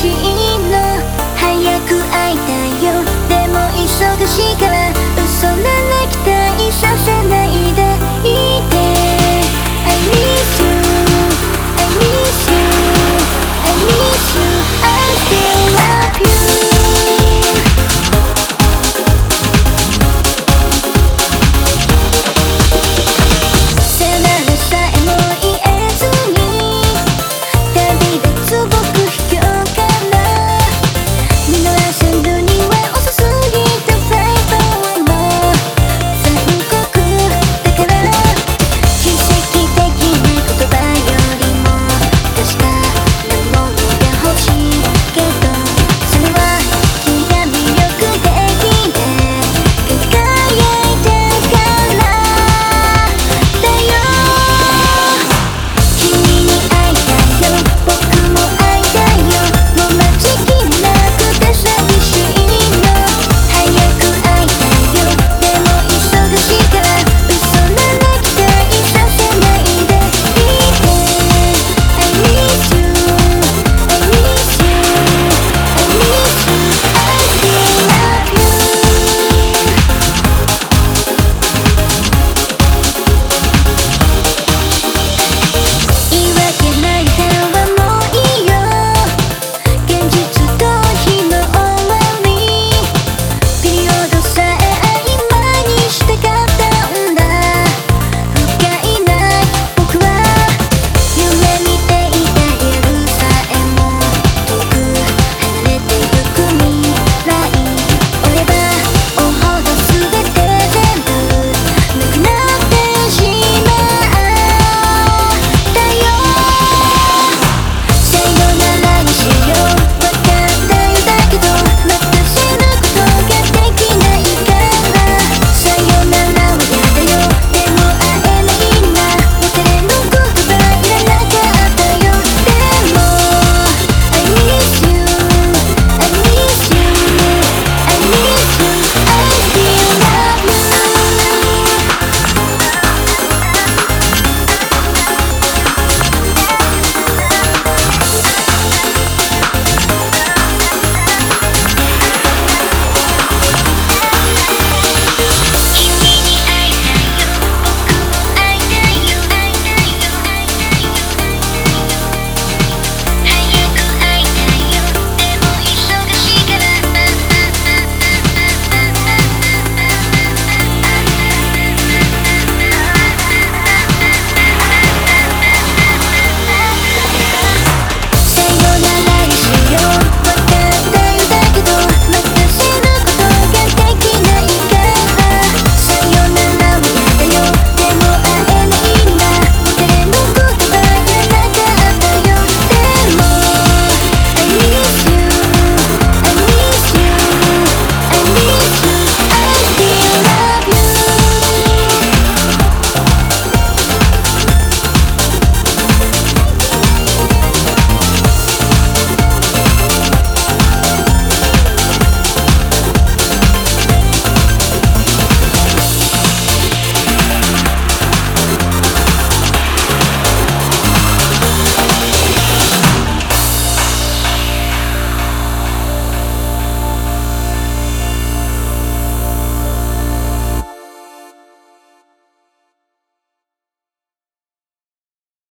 she